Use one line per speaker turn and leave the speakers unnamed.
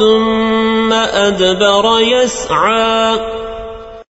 ثم أدبر يسعى